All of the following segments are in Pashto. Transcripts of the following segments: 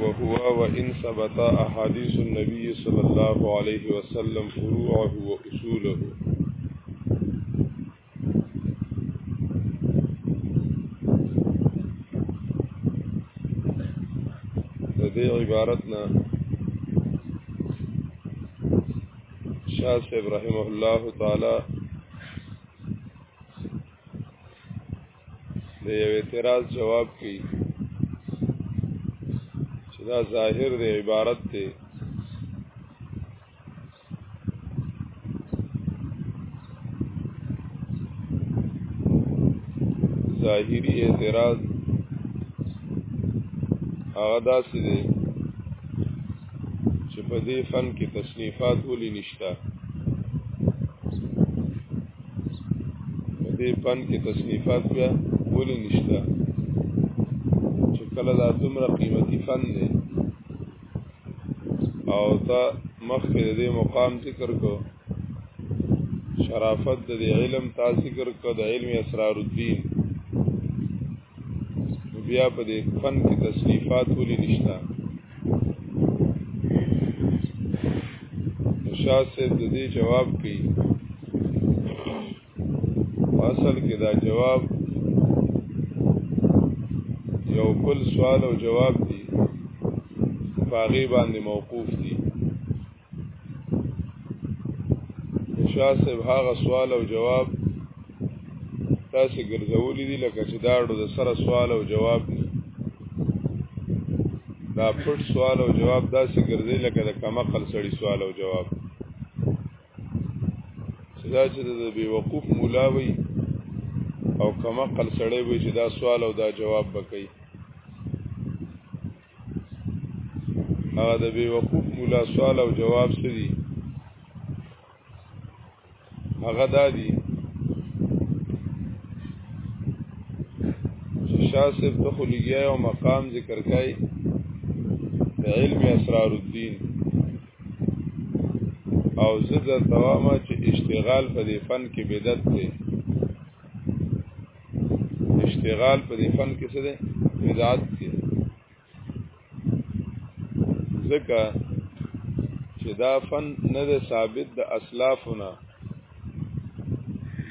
وهو وإن ثبت أحاديث النبي صلى الله عليه وسلم فروعه وأصوله دې عبارتنا شاه صاحب رحمه الله تعالی د یو اعتراض جواب کی چې دا ظاهر د عبارت دی ظاهری اعتراض هغه داسې دی چې په دې فن کې تصنیفات ولې نشي دې پن کې تصنیفات بیا ولې نشته چې کله دا دومره قیمتي فن دی او تا مخکې د دې مقام ذکر کو شرافت د دې علم تا ذکر کو د علم اسرار الدین بیا په دې فن کې تصنیفات ولې نشته شاه صاحب د دې جواب کوي اصل کې دا جواب یو بل سوال او جواب دی باغی باندې موقوف دی شاه صاحب هغه سوال او جواب تاسو ګرځولې دي لکه چې دا ډو د سره سوال او جواب دي دا پټ سوال او جواب داسې ګرځي لکه د کمقل سړی سوال او جواب چې دا چې د بی وقوف مولا وي او کمقل سړی وي چې دا سوال او دا جواب بکې هغه د بی وقوف مولا سوال او جواب سری هغه دادی شاه صاحب ته خو لګیا او مقام ذکر کای د علم اسرار الدین او زه د توامه چې اشتغال په دې فن کې بدعت دی اشتغال په دې فن کې څه دی بدعت دی ځکه چې دا فن نه دی ثابت د اسلافونه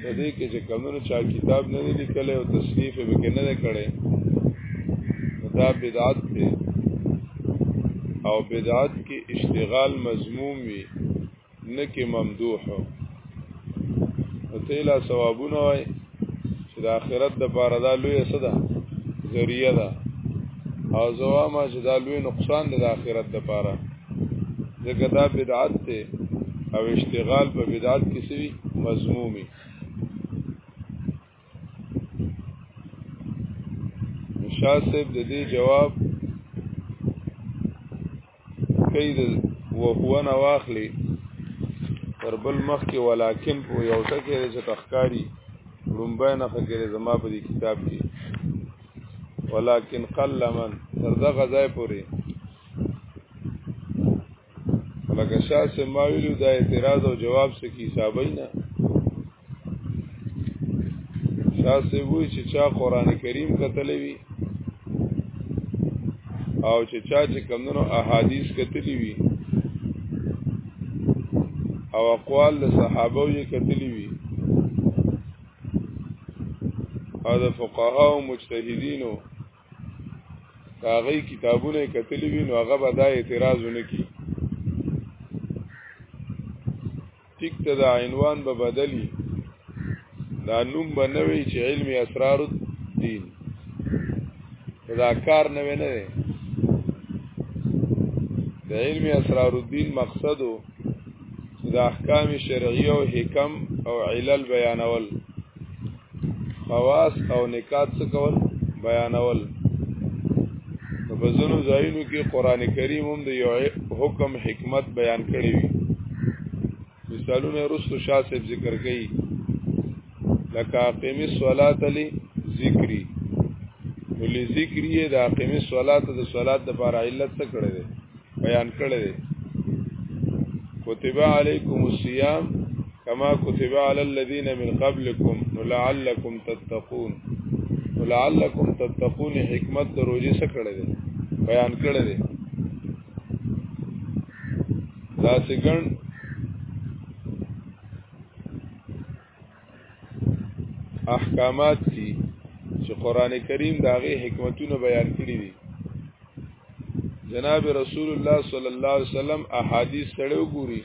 د دې کې چې کمونو چا کتاب نه دی لیکلی او تصنیف یې پکې نه دی کړی دا بدعت دی او بدعت کې اشتغال مضموم وي نکې ممدوح ته لا ثوابونه وای چې د آخرت د پاره دا لوی څه ده ذریعہ ده او زوامه چې دا لوی نقصان ده د آخرت د پاره ځکه دا بدعت ته او اشتغال په بدعت کې سوي مضمومي شاه صاحب د دې جواب کوي د وقونه واخلي پر بل مخ کې ولیکن په یو ټکی لري چې تخکاری لومبای نه خکرې زما په دې کتاب کې ولیکن قل من تر دغه ځای پورې لکه شاه سماویلو دا اعتراض او جواب سکی حسابای نه شاه سی وی چې چا قران کریم کتلې وی او چې چا چې کمونو احادیث کتلې وی او اقوال د صحابه یې کتلې وی او د فقها او مجتهدینو هغه کتابونه کتلې وی نو هغه به دا اعتراض ونه کی ټیک ته دا عنوان به بدلی دا نوم به نوی چې علم اسرار الدین دا کار نوی نه دی د علم اسرار الدین مقصد د احکام شرعیه او حکم او علل بیانول خواص او نکات څه کول بیانول نو په ځینو ځایونو کې قران کریم هم د یو حکم حکمت بیان کړی وي مثالونه رسو شاسب ذکر کړي لکه اقیم الصلاه لی ذکری ولې ذکری د اقیم الصلاه د صلات د بار علت څه کړی دی بیان کړی دی کتب علیکم الصیام کما کتب علی الذین من قبلکم لعلکم تتقون لعلکم تتقون حکمت د روزي څخه کړی دی بیان کړی دی دا څنګه احکامات دي چې قران کریم دا غي حکمتونه بیان کړی دي جناب رسول الله صلی الله علیه وسلم احادیث سره وګوري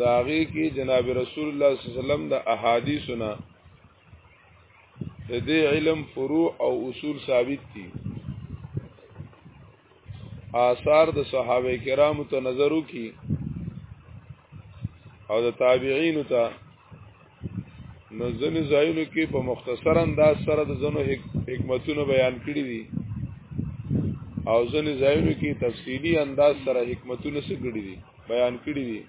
دا غي کې جناب رسول الله صلی الله علیه وسلم د احادیثونه د دې علم فروع او اصول ثابت دي آثار د صحابه کرامو ته نظر وکي او د تابعین ته نو ځنې ځایونو کې په مختصر انداز سره د ځنو حکمتونو بیان کړی دي او ځنې ځایونو کې تفصیلی انداز سره حکمتونه څه کړی دي بیان کړی دي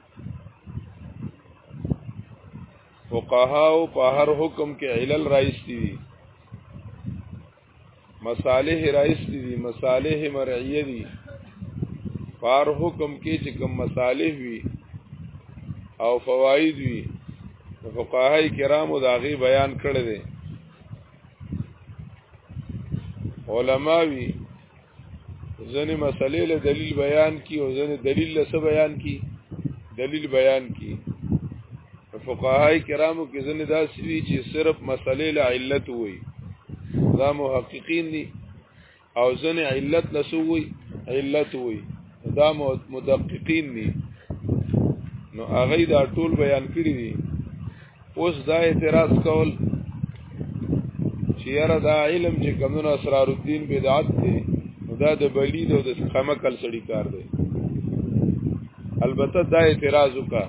فقهاو په هر حکم کې علل راځي دي مصالح راځي دي مصالح مرعیه دي په هر حکم کې چې کوم مصالح وي او فواید وي فقهای کرامو داغي بیان کړی دی علماوی ځنې مسلې له دلیل بیان کی او ځنې دلیل له څه بیان کی دلیل بیان کی فقهای کرامو کې ځنې داسې وی چې صرف مسلې له علت وي دا محققین دي او ځنې علت له څه وي علت وي دا مدققین دي نو هغه دا ټول بیان کړی دي اوس دا اعتراض کول چې یاره دا علم چې کمونه اسرار الدین بدعت دی دا د بلید او د سخامه کل سړی کار دی البته دا اعتراض وکا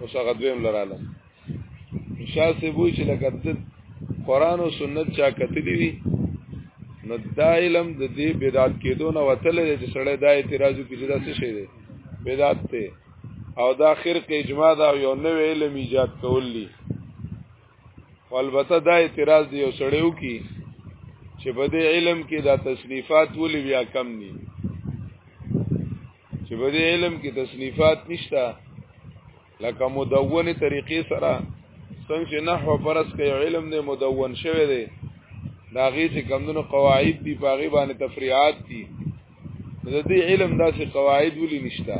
اوس هغه دویم لراله شاه سی بوی چې لکه قرآن او سنت چا کتلی وي نو دا علم د دې بدعت کېدو نه وتل چې سړی دا اعتراض کوي چې دا څه شی دی بدعت دی او دا خرق اجماع دا یو نوې علم ایجاد کول دي البته دا اعتراض دی یو سړیو کی چې په دې علم کې دا تصنیفات ولې بیا کم دي چې په دې علم کې تصنیفات نشته لکه مدونه طریقې سره څنګه چې نحو پرس کې علم نه مدون شوی دی دا غي چې کمونو قواعد دي پاغي باندې تفریعات دي د دې علم داسې قواعد ولې نشته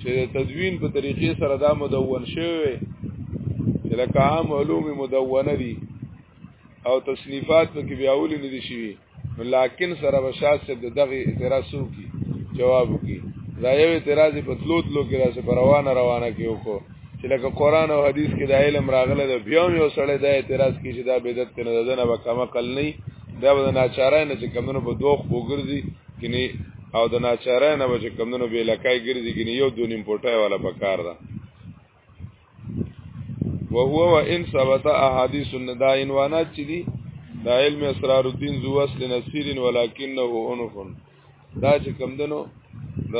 چې د تدوین په طریقې سره دا مدون شوی چې لکه عام علوم مدونه دي او تصنیفات په کې بیا ولې نه دي شوي لکن سره بشاس صاحب دغه اعتراض وکي جواب وکي دا یو اعتراض په تلو تلو کې راځي پر روانه روانه کې وکړو چې لکه قران او حدیث کې د علم راغله د بیا یو سړی دا اعتراض کوي چې دا بدعت نه ده نه به کما قل نه بیا به ناچارای نه چې کمونو په دوه خو ګرځي کني او د ناچارای نه به چې کمونو به لکای ګرځي کني یو دو نیم پټای والا پکار ده وهو وان ثبت احاديث النداء عنوانات چې دي دا علم اسرار الدين ذو اصل نصير ولكنه انف دا چې کم دنو د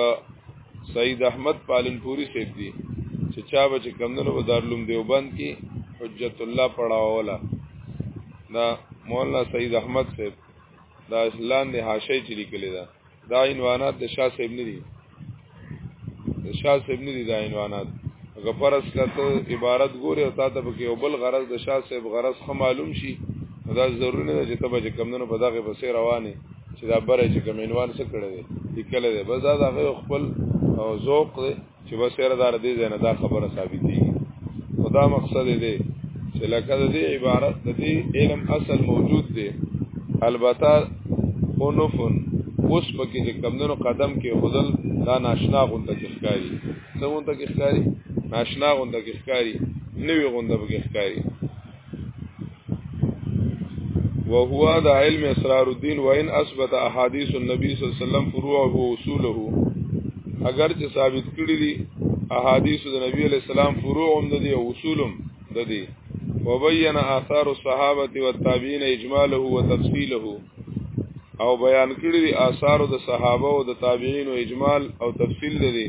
سید احمد پالنپوری صاحب دی چې چا به چې کم دنو په دارلوم دیوبند کې حجت الله پڑھاوله دا مولانا سید احمد صاحب دا اسلام دی حاشیه چې لیکلی دا دا عنوانات د شاه صاحب نه دي شاه صاحب نه دي دا عنوانات اگر فرض کته عبارت ګوري او تاسو به کې یو بل غرض د شاه صاحب غرض خه معلوم شي دا ضروري نه چې تبه چې کمندونو په دغه پسې روانه چې دا بره چې کوم عنوان څه کړی دی لیکل دی بس دا دغه خپل ذوق دی چې بس سره دار دې نه دا خبره ثابتېږي خدا مقصد دی چې لکه د دې عبارت د دې علم اصل موجود دی البته اونفن اوس پکې د کمندونو قدم کې خدل دا ناشنا غونډه کې ښکاری څنګه غونډه کې ښکاری ناشنا غونډه کې ښکاری نوې غونډه کې ښکاری وهو د علم اسرار الدين وان اثبت احاديث النبي صلى الله عليه وسلم فروعه واصوله اگر چې ثابت کړی دي احاديث د نبی عليه السلام فروع هم دي او اصولم دي وبين آثار الصحابه والتابعين اجماله وتفصيله او بیان کړی دي آثار د صحابه او د تابعین او اجمال او تفصیل دي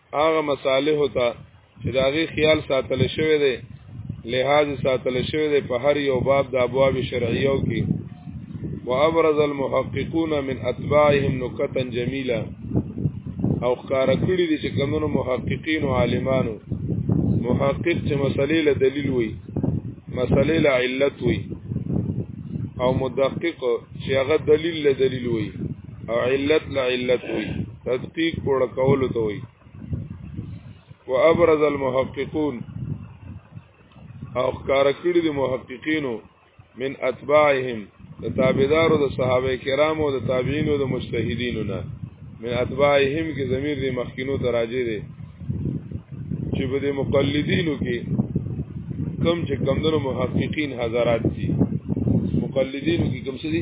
هغه مصالح ته چې دا غي خیال ساتل شوی دی لحاظ ساتل شوی دی په هر یو باب د ابواب شرعیو کې وابرز المحققون من اتباعهم نکتا جمیله او ښکار کړی دي چې کمونو محققین او عالمانو محقق چې مسلې له دلیل وي مسلې له علت وي او مدقق چې هغه دلیل له دلیل وي او علت له علت وي تدقیق پوره کولو ته وي وابرز المحققون او ښکار کړی د محققینو من اتباعهم د تابعدارو د صحابه کرامو او د تابعینو د مجتهدینو نه من اتباعهم کې ضمیر د مخکینو ته راځي دي چې په دې مقلدینو کې کم چې کمدنو محققین حضرات دي مقلدینو کې کم څه دي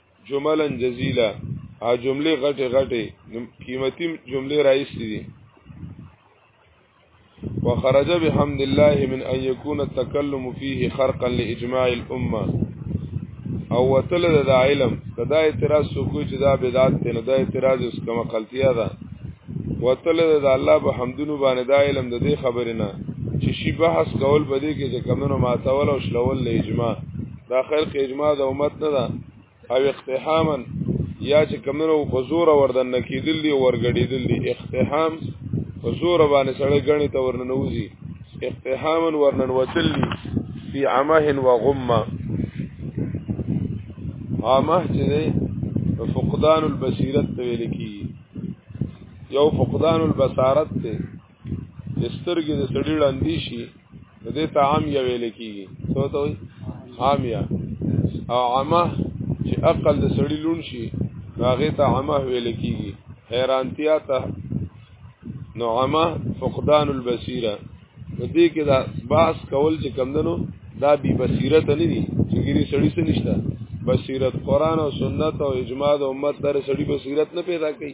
جملا جزیلا ا جمله غټه غټه قیمتي جمله راځي دي وخرج بحمد الله من ان يكون التكلم فيه خرقا لاجماع الامه او وتل د علم کدا اعتراض سکو چې دا بدعت ته نه دا اعتراض اس کما غلطیا ده وتل د الله په حمدونو باندې دا علم د دې خبرې نه چې شی بحث کول بده کې چې کمنو ماتول او شلول له اجماع دا خیر کې اجماع د امت نه ده او اقتحاما یا چې کمنو په زور وردن نکیدل دي ورګړیدل دي اقتحام په زور باندې سړی غني ته ورننوزي اقتحاما ورننوتل دي فی عمه و غمه عامه چې دی فقدان البصیرت ته ویل کی یو فقدان البصارت ته چې سترګې د سړي ړندې شي نو دې ته عام یا ویل کېږي څه ته وایي عام یا او عامه چې عقل د سړي لون شي نو هغې ته عامه ویل کېږي حیرانتیا ته نو عامه فقدان البصیره نو دې کې دا باس کول چې کمدنو دا بی بصیرت نه دي چې ګری سړی څه نشته بصیرت قران او سنت او اجماع د امت در سړی بصیرت نه پیدا کوي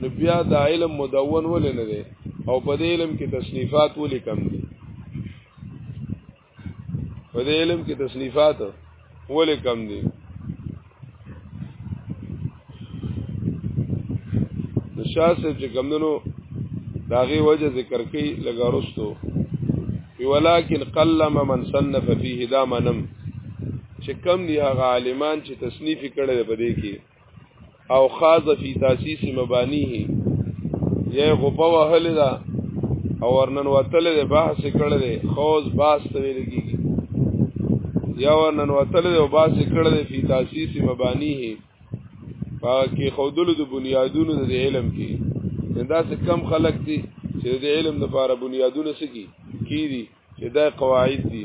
نو بیا دا علم مدون ولې نه دی او په دې علم کې تصنیفات ولې کم دي په دې علم کې تصنیفات ولې کم دي د شاه صاحب چې کمندنو داغه وجه ذکر کړي لګارستو ولکن قلم من صنف فيه دا منم چې کم دي هغه عالمان چې تصنیف کړي په دې کې او خاز فی تاسیس مبانیه یې غوپه وهل دا او ورنن وتل دې بحث کړل دې خوز باس ته ویل کیږي یا ورنن وتل دې او باس کړل دې فی تاسیس مبانیه پاکي خودلو د بنیادونو د علم کې دا څه کم خلق دي چې د علم لپاره بنیادونه سکی کیږي چې دا قواعد دي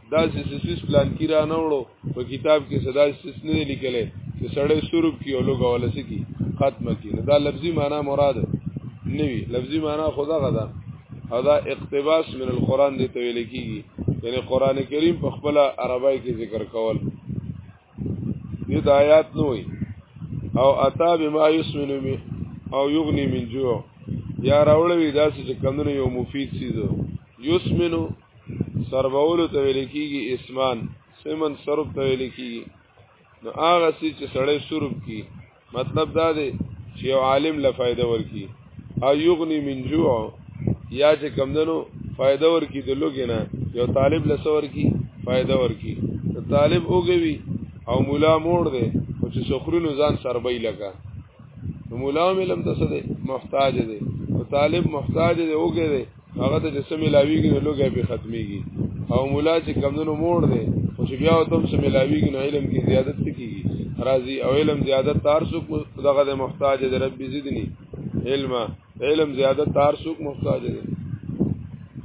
دا سیسیس پلان کی را نه وړو په کتاب کې صدا سیس نه لیکل چې سړی سرب کی او لوګه ولا سکی ختمه کی دا لفظي معنی مراد نه وی لفظي معنی خدا غدا دا اقتباس من القرآن دی تویل کیږي یعنی قران کریم په خپل عربی کې ذکر کول دې د آیات نه وي او اتا بما یسمن او یغنی من جوع یا راولوی داسې چې کمونه یو مفید سیزو یسمنو سربولو ته ویل کیږي اسمان سمن سرب ته ویل کیږي نو هغه سي چې سړی سرب کی مطلب دا دی چې یو عالم له فائدہ ورکی او یغنی من جوع یا چې کمدنو فائدہ ورکی د لوګې نه یو طالب له سور کی فائدہ ورکی ته طالب اوګوي او مولا موړ دی خو چې سخرونو ځان سربې لګا نو مولا مې لم تاسو دی محتاج دی او طالب محتاج دی اوګه دی هغه ته چې څه ملاویږي نو لوګی پې ختمېږي او مولا چې کمدنو موړ دی خو چې بیا ورته هم څه ملاویږي نو علم کې زیادت څه کېږي راځي او علم زیادت تار څوک دغه د محتاج دی ربي زدني علم علم زیادت تار څوک محتاج دی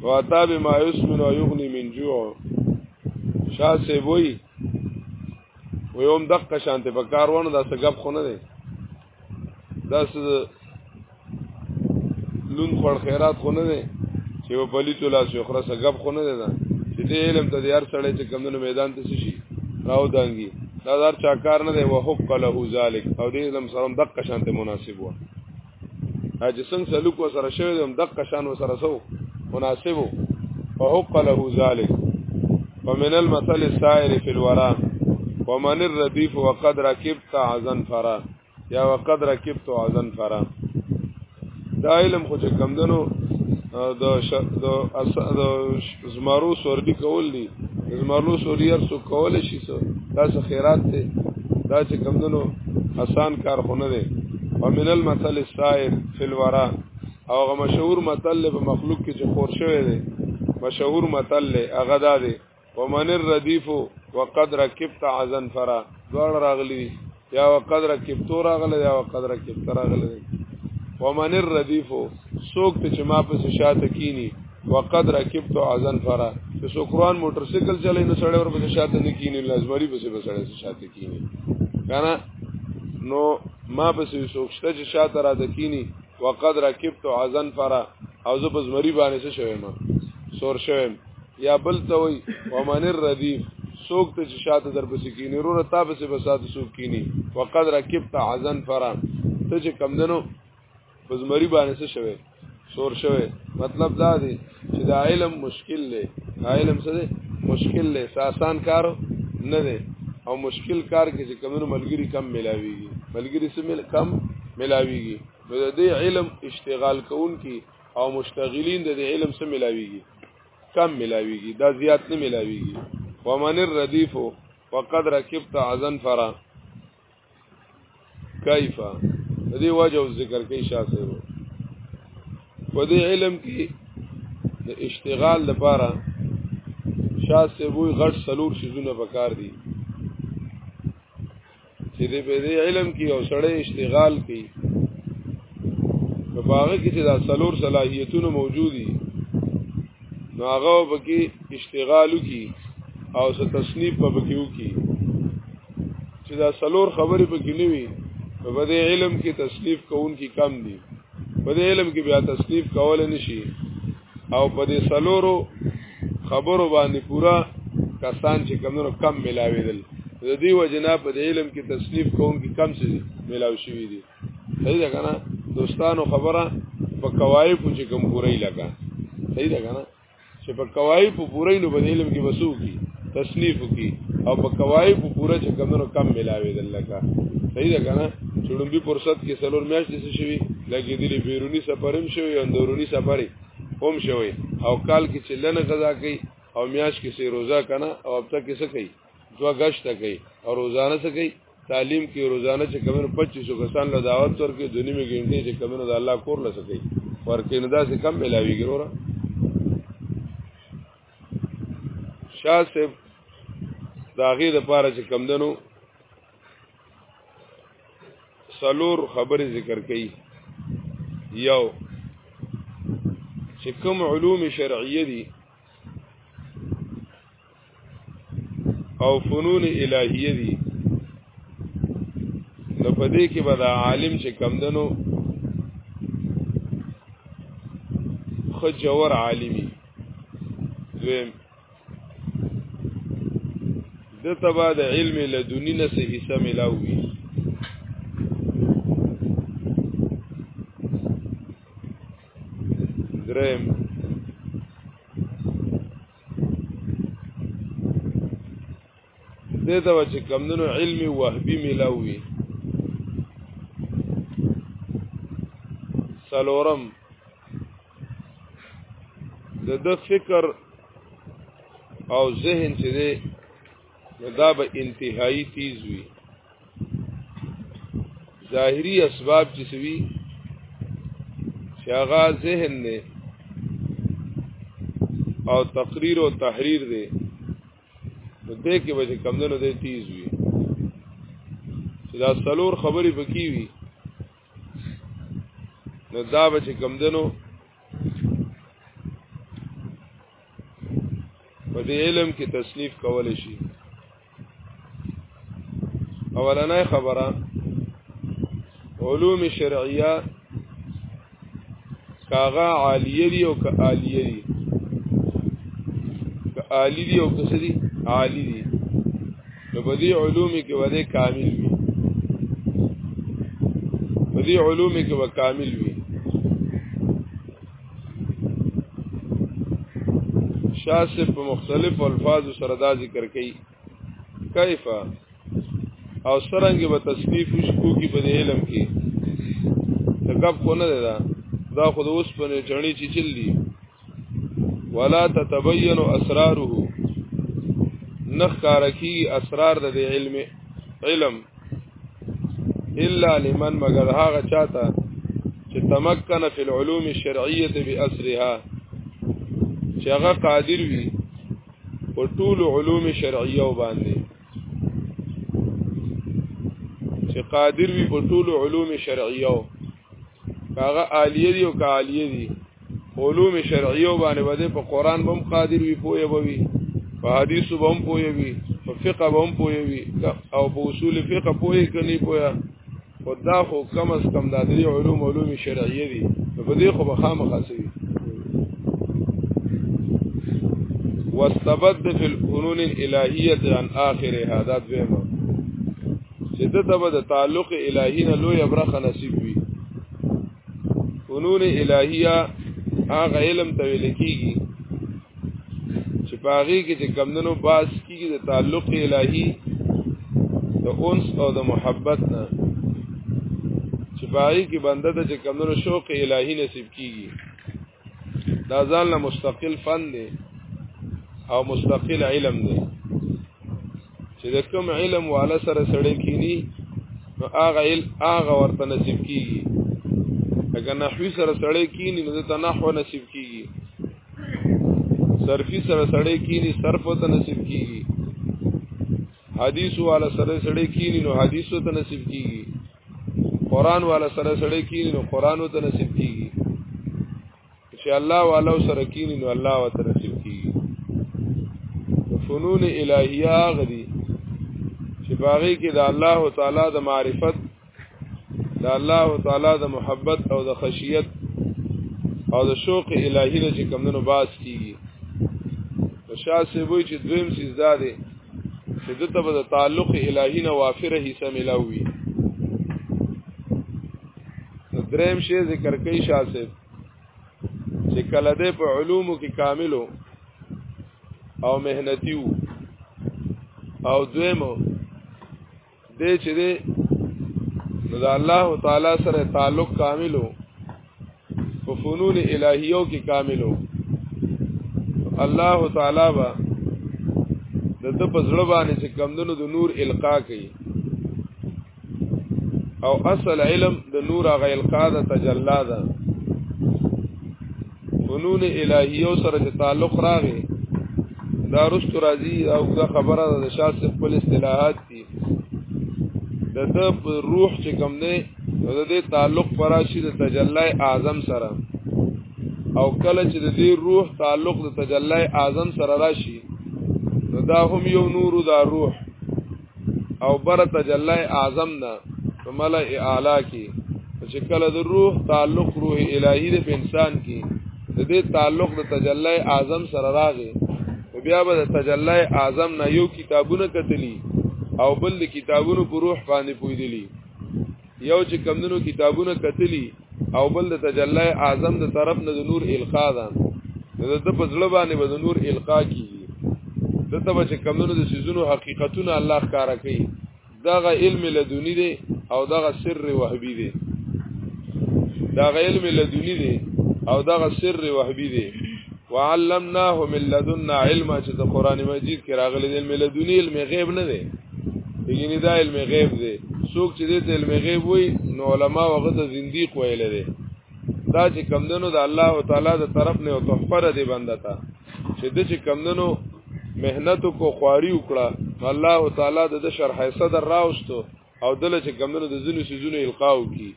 واتا بما یسمن و یغنی من جوع شاه سی وی ویوم دقه شانته په کاروانو دا څه غب خونه دی دا څه لون خور خیرات خو نه دی چې په پلیتو لاس یو خرسه غب خو نه دی دا چې دې علم ته یار سړی چې کمونو میدان ته شي راو دانګي دا دار چا کار نه دی وحق له ذلک او دې علم سره دقه شانته مناسب و چې څنګه سلوک وسره شوی دی دقه شان وسره سو مناسب و وحق له ذلک ومن المثل السائر في الورى ومن الرديف وقد ركب عزن فرا یا وقد رکبت عزن فرا دا علم خو چې کم دنو د د د زمارو سورلی کول دي زمارو سورلی هر څو کول شي څو دا څه خیرات دی دا چې کم دنو آسان کار خو نه دی ومن المثل السائر فی الورا او غ مشهور متل په مخلوق کې چې خور شوی دی مشهور متل هغه دا دی ومن الردیف وقد رکبت عزن فرا دوړ راغلی یا وقد رکبت راغلی یا وقد رکبت راغلی ومن الردیف سوک ته چې ما پس شاته کینی وقد رکبت عزن فرا چې سوکران موټر سایکل چلای نو سړی ور پس شاته نه کینی لازمری پس به سړی شاته کینی کنه نو ما پس سوکشته چې شاته را د کینی وقد رکبت عزن فرا او زه په زمری باندې څه شوم سور شوم یا بل ته وي ومن الردیف سوک ته چې شاته در پسې کینی رو تا پسې بسات سوک کینی وقد رکبت عزن فرا ته چې کم دنو بزمری باندې څه شوه سور شوه مطلب دا دی چې دا علم مشکل دی علم څه دی مشکل دی آسان کار نه دی او مشکل کار کې چې کمونو ملګری کم ملاويږي ملګری څه مل کم ملاويږي نو د دې علم اشتغال کوون کې او مشتغلین د دې علم څه ملاويږي کم ملاویږي دا زیات نه ملاویږي ومن الردیف وقد ركبت عزن فرا کیف دې وجه ذکر کوي شاسه وو په دې علم کې د اشتغال لپاره شاسه وو غټ سلور شیزونه پکار دي چې دې په دې علم کې او سړی اشتغال کوي په باغه کې چې دا څلور صلاحیتونه موجودي نو هغه پکې اشتغال وکي او څه تصنیف په پکې وکي چې دا څلور خبرې پکې نه وي په دې علم کې تصنیف کوونکي کم دي په دې علم کې بیا تصنیف کول نشي او په دې سلورو خبرو باندې پورا کسان چې کمونو کم ملاویدل د دې وجنا په دې علم کې تصنیف کوم کې کم څه ملاو شوی دي صحیح ده کنه دوستانو خبره په کوای په چې کم پوره لګا صحیح ده کنه چې په کوای په پوره نو په دې علم کې وسو کی تصنیف کی او په کوای په پوره چې کمنو کم ملاوي دلکا صحیح ده کنه چړمبي فرصت کې سلور میاشت دي شوی لګې دي بیرونی سفرم شوی او اندورونی سفرې هم شوی او کال کې چې لنه غذا کوي او میاشت کې سي روزه کنه او هفته کې څه کوي دوا غشت کوي او روزانه څه کوي تعلیم کې روزانه چې کمنو 2500 کسان له دعوت ورکې دونی می ګنټې چې کمنو د الله کور لسه کوي ورکې نه دا څه کم ملاوي ګرورا شاه صاحب دا غي د پاره چې کم دنو سلور خبرې ذکر کړي یو چې کوم علوم شرعیه دي او فنون الهیه دي نو په دې کې به دا عالم چې کم دنو خجور عالمي دویم د تبا د علم لدونی نه سه حصہ ملاوي دریم دې ته چې کمندونو علمي وهبي ملاوي سلورم د د فکر او ذهن چې دی دا به انتهایی تیز وي ظاهری اسباب چې سوي چې هغه ذهن نه او تقریر او تحریر دی نو دې کې به چې کمدنو دې تیز وي چې دا سلور خبرې پکې وي نو دا به چې کمدنو په دې علم کې تصنیف کول شي اولنې خبره علوم شرعیه کاغه عالیه دی او که عالیه دی که عالی دی او که سری عالی دی نو په دې علوم کې وده کامل وي په دې علوم کې وده کامل وي شاسب په مختلف الفاظ سره دا ذکر کړي کیف او سرنګ به تصنیف شکو کې په علم کې تکب کو نه ده دا خود اوس په چړنی چې چل دي ولا تتبين اسراره نخکار کی اسرار د علم علم الا لمن مگر هغه چاته چې تمکن فی العلوم الشرعیه باسرها چې هغه قادر وي په ټول علوم شرعیه باندې چې قادر وي په ټول علوم شرعیه کاغه عالیه دی او کالیه دی علوم شرعیه باندې باندې په قران بم قادر وي پوهه بوي په حدیث بم پوهه وي په فقه بم پوهه وي او په اصول فقه پوهه کني پوهه خو دا خو کم از کم دا درې علوم علوم شرعیه دي نو په دې خو به خامخا سوي واستبد في الفنون الالهيه عن اخرها دا دویمه چې د تبه د تعلق الهی نه لوی برخه نصیب وي فنون الهیه هغه علم ته ویل کیږي چې پاغي کې چې کمندونو باس کیږي د تعلق الهی د انس او د محبت نه چې پاغي کې بنده ته چې کمندونو شوق الهی نصیب کیږي دا ځان له مستقل فن دی او مستقل علم دی چې د کوم علم والا سره سړی کینی نو هغه هغه ورته نصیب کیږي اگر نحوی سره سړی کینی نو ته نحو نصیب کیږي صرفی سره سړی کینی صرف ته نصیب کیږي حدیث والا سره سړی کینی نو حدیث ته نصیب کیږي قران والا سره سره کینی نو قران ته نصیب کیږي چې الله والا سره کینی نو الله وته نصیب کیږي فنون الهیه غدي چې باغی کې د الله تعالی د معرفت د الله تعالی د محبت او د خشیت او د شوق الهی نه چې کمندونو باز کیږي شاه سیبوی چې دویم سیزده دی چې دته به د تعلق الهی نه وافره حصہ ملاوي دریم شی ذکر کوي شاسب چې کله دې په علومو کې کاملو او مهنتیو او دویمو دې چې دې نو د الله تعالی سره تعلق کاملو په فنون الهیو کې کاملو الله تعالی با د د پزړه باندې چې کمندونو د نور القا کوي او اصل علم د نور غیلقا د تجلا ده فنون الهیو سره چې تعلق راغی دا رست راځي او دا خبره د شاه صاحب خپل اصطلاحات دي د د روح چې کوم دی د دې تعلق پراشي د تجلی اعظم سره او کله چې د دې روح تعلق د تجلی اعظم سره راشي نو دا هم یو نور دا روح او بر تجلی اعظم نه په ملأ اعلی کې چې کله د روح تعلق روح الهی د انسان کې د دې تعلق د تجلی اعظم سره راغی بیا به د تجلی اعظم نه یو کتابونه کتلی او بل د کتابونو په روح باندې پویدلی یو چې کمندونو کتابونه کتلی او بل د تجلی اعظم د طرف نه د نور القا ده نو د په ځړ باندې به د نور القا کیږي دته به چې کمندونو د سيزونو حقیقتونه الله ښکارا کوي دغه علم لدونی دی او دغه سر وهبی دی دغه علم لدونی دی او دغه سر وهبی دی وعلمناه من لدنا علما چې د قران مجید کې راغلي د علم لدونی علم غیب نه دی یعنی دا علم غیب دی څوک چې دې علم غیب وي نو علما هغه ته زنديق ویل دي دا چې کمندونو د الله تعالی د طرف نه او تحفر دی بنده تا چې د چې کمندونو مهنت کو خواري وکړه الله تعالی د شرح صدر راوستو او دله چې کمندونو د ځینو سيزونو القاو کی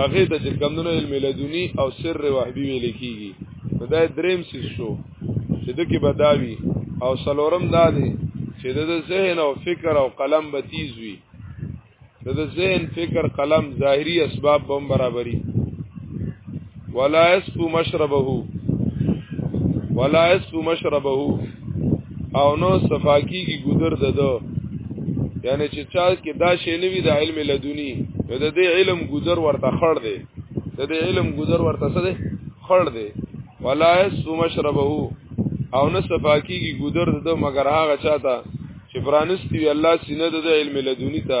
هغه د چې کمونو علم لدونی او سر وهبي ویل کیږي نو دا دریم سیس شو چې د کې بداوی او سلورم دا دی چې د ذهن او فکر او قلم به تیز وي د ذهن فکر قلم ظاهری اسباب به برابرۍ ولا اسفو مشربه ولا اسفو مشربه او نو صفاکی کی ګذر ددو یعنی چې چا کې دا شی نه وی د علم لدونی د دې علم ګذر ورته خړ دی د دې علم ګذر ورته څه دی خړ دی ولا اسفو مشربه او نه صفاکی کی ګذر ددو مگر هغه چاته چې پرانستی الله سینه د علم لدونی ته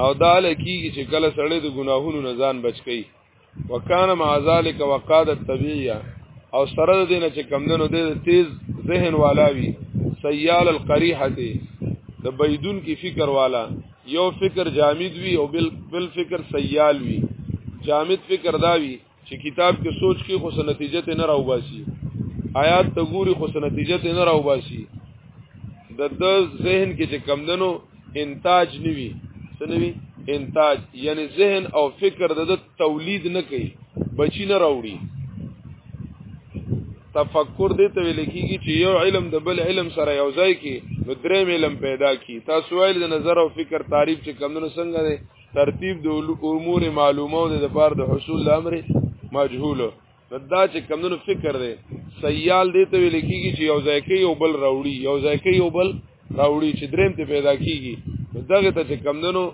او دا لکیږي چې کله سړی د ګناهونو نه ځان بچ کړي وکانه مع ذلک وقاد الطبيعه او سره د دینه چې کمندونو د تیز ذهن والاوي سیال القریحه د بيدون کی فکر والا یو فکر جامد وی او بل بل فکر سیال وی جامد فکر دا وی چې کتاب کې سوچ کې خو نتیجه ته نه راو باسي آیات ته ګوري خو نتیجه ته نه راو باسي د د ذهن کې چې کمدنو انتاج نیوي سنوي انتاج یعنی ذهن او فکر د تولید نه کوي بچی نه راوړي تفکر دې ته ویل کیږي چې یو علم د بل علم سره یو ځای کې نو درې علم پیدا کی تاسو ویل د نظر او فکر تعریف چې کمونو څنګه دی ترتیب د امور معلومه او د پاره د حصول امر مجهول دا چې کمونو فکر دی سیال دې ته ویل کیږي چې یو ځای کې یو بل راوړي یو ځای کې یو بل راوړي چې دریم ته پیدا کیږي دغه ته چې کمونو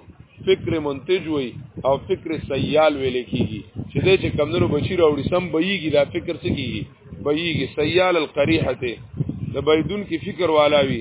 فکر منتج وي او فکر سیال ویل کیږي چې دې چې کمونو بچی راوړي سم بېږي دا فکر څه کیږي بېږي سیال القریحه ته د بيدون کې فکر والاوي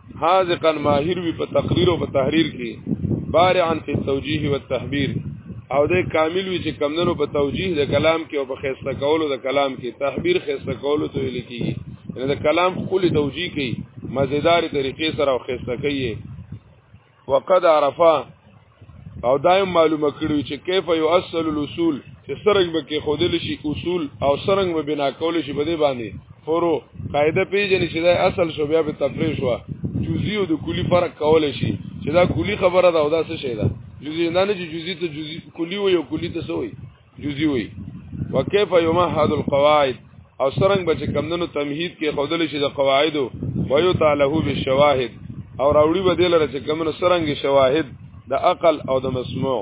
حاذقا ماهر وی په تقریر او په تحریر کې بارعا فی التوجیه والتحبیر او د کامل وی چې کمندونو په توجیه د کلام کې او په خسته کولو د کلام کې تحبیر خسته کولو ته ویل کیږي یعنی د کلام خولي توجیه کوي مزیدار طریقې سره او خسته کوي وقد عرفا او دایم معلومه کړو چې کیف یؤصل الاصول چې سرنګ به کې خودل شي اصول او سرنګ به بنا کول شي بده باندې فورو قاعده پیژنې چې دا اصل شو بیا به تفریح شو جزئی او د کلی فرق کول شي چې دا کلی خبره ده او دا څه شي ده جزئی نه نه چې جزئی ته جزئی کلی وي او کلی ته سوی جزئی وی وکيف يمهد القواعد او سرنګ بچ کمندونو تمهید کې خودل شي د قواعدو ويو تعالی بالشواهد او راوړي به دلر چې کمنو سرنګ شواهد د عقل او د مسموع